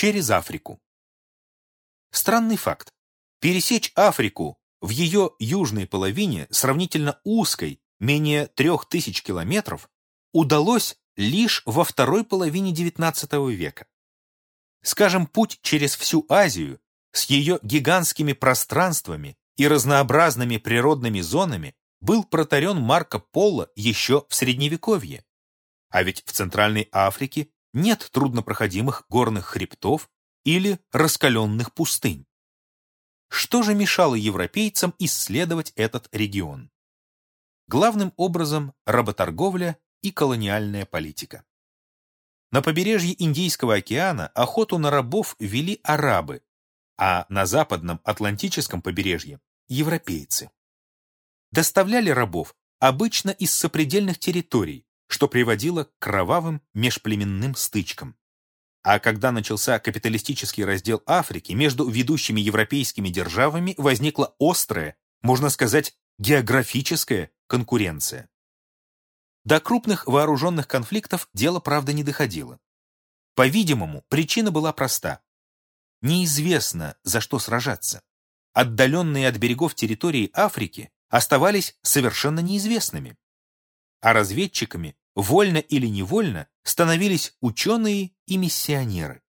через Африку. Странный факт. Пересечь Африку в ее южной половине, сравнительно узкой, менее трех тысяч километров, удалось лишь во второй половине XIX века. Скажем, путь через всю Азию с ее гигантскими пространствами и разнообразными природными зонами был протарен Марко Поло еще в Средневековье. А ведь в Центральной Африке нет труднопроходимых горных хребтов или раскаленных пустынь. Что же мешало европейцам исследовать этот регион? Главным образом работорговля и колониальная политика. На побережье Индийского океана охоту на рабов вели арабы, а на западном Атлантическом побережье – европейцы. Доставляли рабов обычно из сопредельных территорий, что приводило к кровавым межплеменным стычкам. А когда начался капиталистический раздел Африки, между ведущими европейскими державами возникла острая, можно сказать, географическая конкуренция. До крупных вооруженных конфликтов дело, правда, не доходило. По-видимому, причина была проста. Неизвестно, за что сражаться. Отдаленные от берегов территории Африки оставались совершенно неизвестными. А разведчиками, вольно или невольно, становились ученые и миссионеры.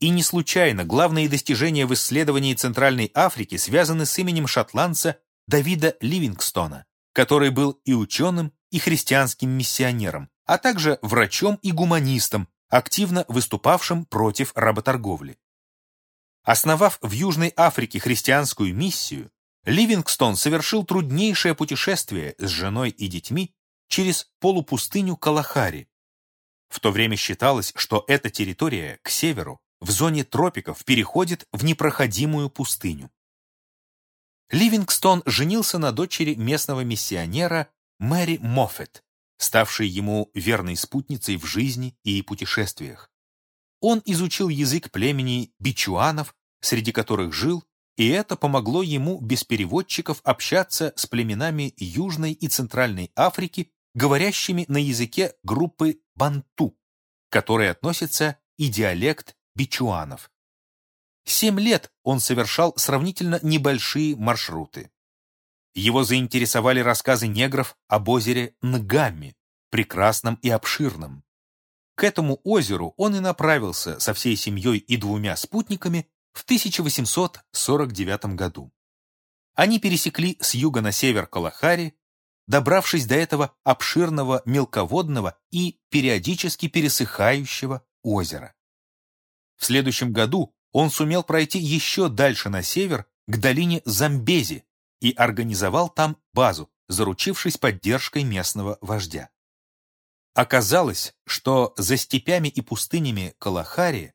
И не случайно главные достижения в исследовании Центральной Африки связаны с именем шотландца Давида Ливингстона, который был и ученым, и христианским миссионером, а также врачом и гуманистом, активно выступавшим против работорговли. Основав в Южной Африке христианскую миссию, Ливингстон совершил труднейшее путешествие с женой и детьми через полупустыню Калахари. В то время считалось, что эта территория к северу, в зоне тропиков, переходит в непроходимую пустыню. Ливингстон женился на дочери местного миссионера Мэри Моффет, ставшей ему верной спутницей в жизни и путешествиях. Он изучил язык племени бичуанов, среди которых жил, и это помогло ему без переводчиков общаться с племенами Южной и Центральной Африки, говорящими на языке группы банту, к которой относится и диалект бичуанов. Семь лет он совершал сравнительно небольшие маршруты. Его заинтересовали рассказы негров об озере Нгамми, прекрасном и обширном. К этому озеру он и направился со всей семьей и двумя спутниками в 1849 году. Они пересекли с юга на север Калахари, добравшись до этого обширного мелководного и периодически пересыхающего озера. В следующем году он сумел пройти еще дальше на север, к долине Замбези, и организовал там базу, заручившись поддержкой местного вождя. Оказалось, что за степями и пустынями Калахари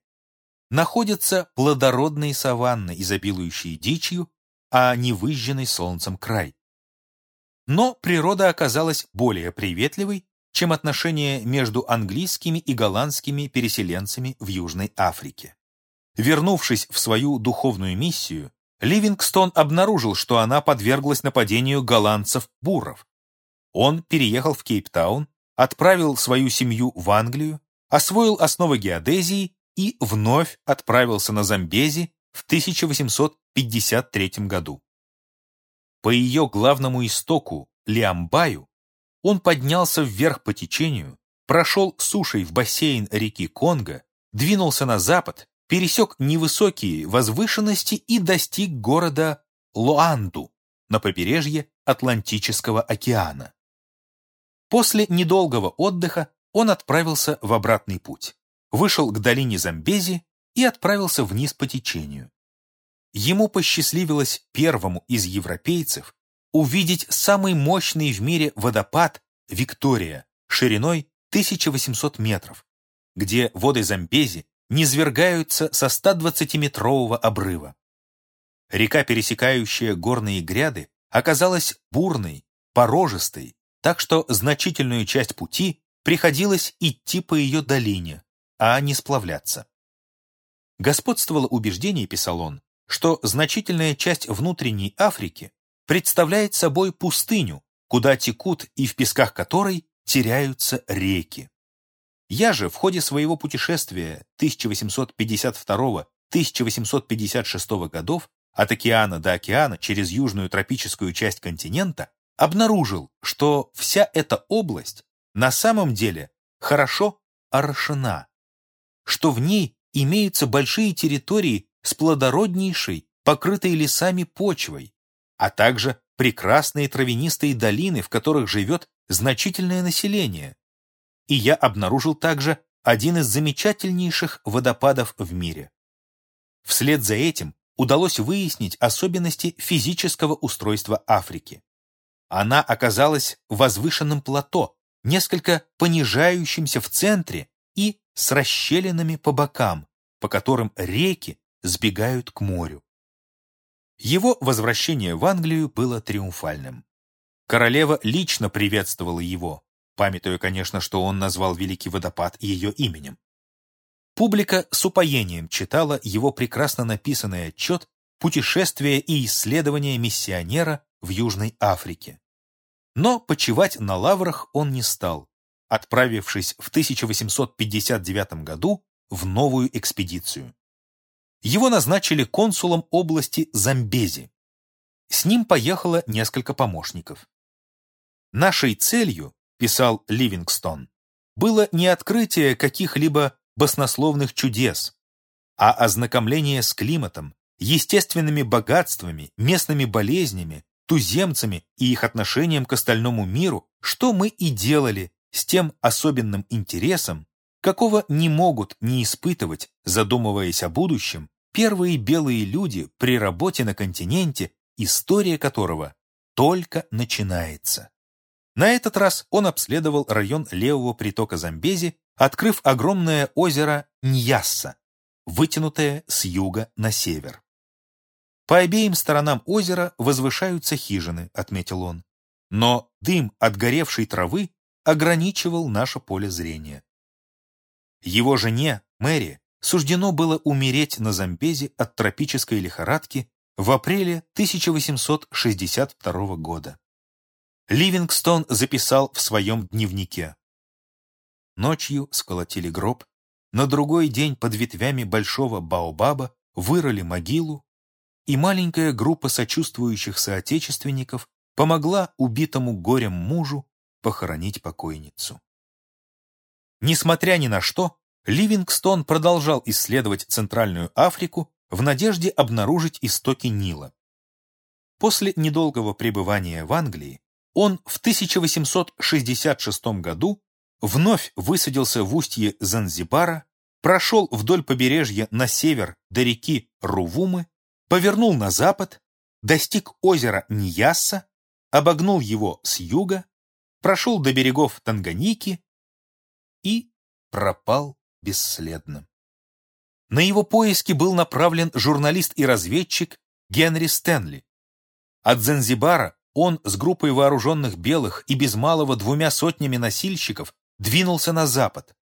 находятся плодородные саванны, изобилующие дичью, а не выжженный солнцем край. Но природа оказалась более приветливой, чем отношения между английскими и голландскими переселенцами в Южной Африке. Вернувшись в свою духовную миссию, Ливингстон обнаружил, что она подверглась нападению голландцев-буров. Он переехал в Кейптаун, отправил свою семью в Англию, освоил основы геодезии и вновь отправился на Замбези в 1853 году. По ее главному истоку, Лиамбаю, он поднялся вверх по течению, прошел сушей в бассейн реки Конго, двинулся на запад пересек невысокие возвышенности и достиг города Луанду на побережье Атлантического океана. После недолгого отдыха он отправился в обратный путь, вышел к долине Замбези и отправился вниз по течению. Ему посчастливилось первому из европейцев увидеть самый мощный в мире водопад Виктория шириной 1800 метров, где воды Замбези низвергаются со 120-метрового обрыва. Река, пересекающая горные гряды, оказалась бурной, порожистой, так что значительную часть пути приходилось идти по ее долине, а не сплавляться. Господствовало убеждение, писал он, что значительная часть внутренней Африки представляет собой пустыню, куда текут и в песках которой теряются реки. Я же в ходе своего путешествия 1852-1856 годов от океана до океана через южную тропическую часть континента обнаружил, что вся эта область на самом деле хорошо орошена, что в ней имеются большие территории с плодороднейшей, покрытой лесами почвой, а также прекрасные травянистые долины, в которых живет значительное население. И я обнаружил также один из замечательнейших водопадов в мире. Вслед за этим удалось выяснить особенности физического устройства Африки. Она оказалась возвышенным плато, несколько понижающимся в центре и с расщелинами по бокам, по которым реки сбегают к морю. Его возвращение в Англию было триумфальным. Королева лично приветствовала его, памятуя, конечно, что он назвал Великий водопад ее именем. Публика с упоением читала его прекрасно написанный отчет «Путешествие и исследования миссионера в Южной Африке». Но почивать на лаврах он не стал, отправившись в 1859 году в новую экспедицию. Его назначили консулом области Замбези. С ним поехало несколько помощников. «Нашей целью, — писал Ливингстон, — было не открытие каких-либо баснословных чудес, а ознакомление с климатом, естественными богатствами, местными болезнями, туземцами и их отношением к остальному миру, что мы и делали с тем особенным интересом, какого не могут не испытывать, задумываясь о будущем, первые белые люди при работе на континенте, история которого только начинается. На этот раз он обследовал район левого притока Замбези, открыв огромное озеро Ньясса, вытянутое с юга на север. По обеим сторонам озера возвышаются хижины, отметил он. Но дым от горевшей травы ограничивал наше поле зрения. Его жене, Мэри, суждено было умереть на Замбезе от тропической лихорадки в апреле 1862 года. Ливингстон записал в своем дневнике. Ночью сколотили гроб, на другой день под ветвями большого баобаба вырыли могилу, и маленькая группа сочувствующих соотечественников помогла убитому горем мужу похоронить покойницу. Несмотря ни на что, Ливингстон продолжал исследовать Центральную Африку в надежде обнаружить истоки Нила. После недолгого пребывания в Англии он в 1866 году вновь высадился в устье Занзибара, прошел вдоль побережья на север до реки Рувумы, повернул на запад, достиг озера Ньясса, обогнул его с юга, прошел до берегов Танганики и пропал бесследно. На его поиски был направлен журналист и разведчик Генри Стэнли. От Занзибара он с группой вооруженных белых и без малого двумя сотнями носильщиков двинулся на запад.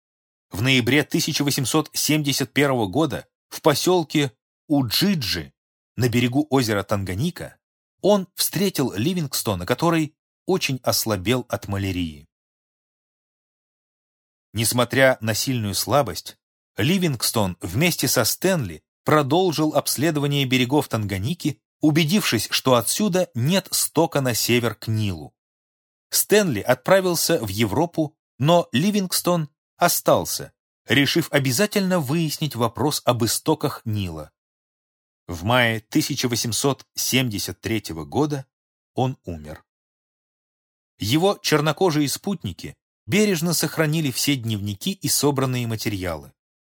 В ноябре 1871 года в поселке Уджиджи на берегу озера Танганика он встретил Ливингстона, который очень ослабел от малярии. Несмотря на сильную слабость, Ливингстон вместе со Стэнли продолжил обследование берегов Танганики, убедившись, что отсюда нет стока на север к Нилу. Стэнли отправился в Европу, но Ливингстон остался, решив обязательно выяснить вопрос об истоках Нила. В мае 1873 года он умер. Его чернокожие спутники бережно сохранили все дневники и собранные материалы.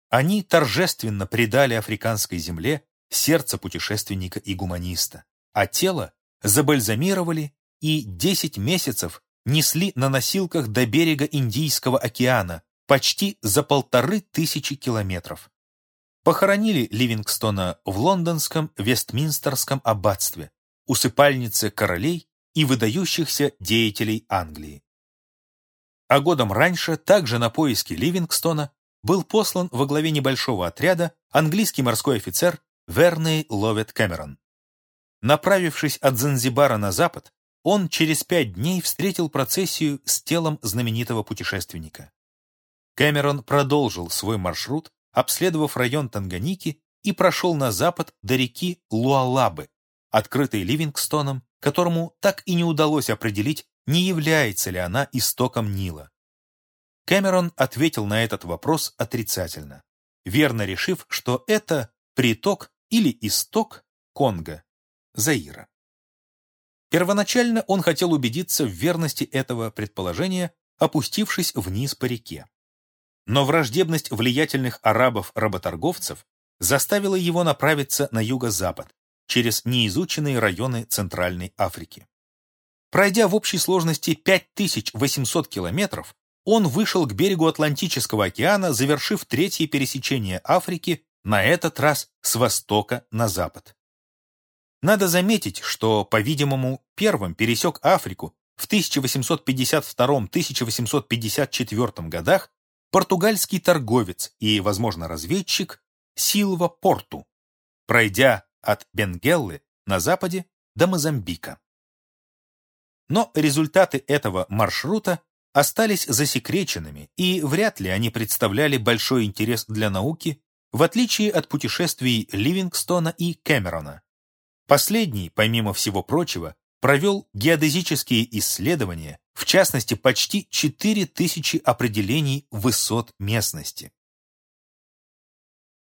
Они торжественно предали африканской земле сердце путешественника и гуманиста, а тело забальзамировали и 10 месяцев несли на носилках до берега Индийского океана, почти за полторы тысячи километров. Похоронили Ливингстона в лондонском Вестминстерском аббатстве, усыпальнице королей и выдающихся деятелей Англии. А годом раньше, также на поиски Ливингстона, был послан во главе небольшого отряда английский морской офицер Верней Ловет Кэмерон. Направившись от Занзибара на запад, он через пять дней встретил процессию с телом знаменитого путешественника. Кэмерон продолжил свой маршрут, обследовав район Танганики и прошел на запад до реки Луалабы, открытой Ливингстоном, которому так и не удалось определить, не является ли она истоком Нила. Кэмерон ответил на этот вопрос отрицательно, верно решив, что это приток или исток Конго, Заира. Первоначально он хотел убедиться в верности этого предположения, опустившись вниз по реке. Но враждебность влиятельных арабов-работорговцев заставила его направиться на юго-запад, через неизученные районы Центральной Африки. Пройдя в общей сложности 5800 километров, он вышел к берегу Атлантического океана, завершив третье пересечение Африки, на этот раз с востока на запад. Надо заметить, что, по-видимому, первым пересек Африку в 1852-1854 годах португальский торговец и, возможно, разведчик Силва Порту, пройдя от Бенгеллы на западе до Мозамбика. Но результаты этого маршрута остались засекреченными, и вряд ли они представляли большой интерес для науки, в отличие от путешествий Ливингстона и Кэмерона. Последний, помимо всего прочего, провел геодезические исследования, в частности, почти 4000 определений высот местности.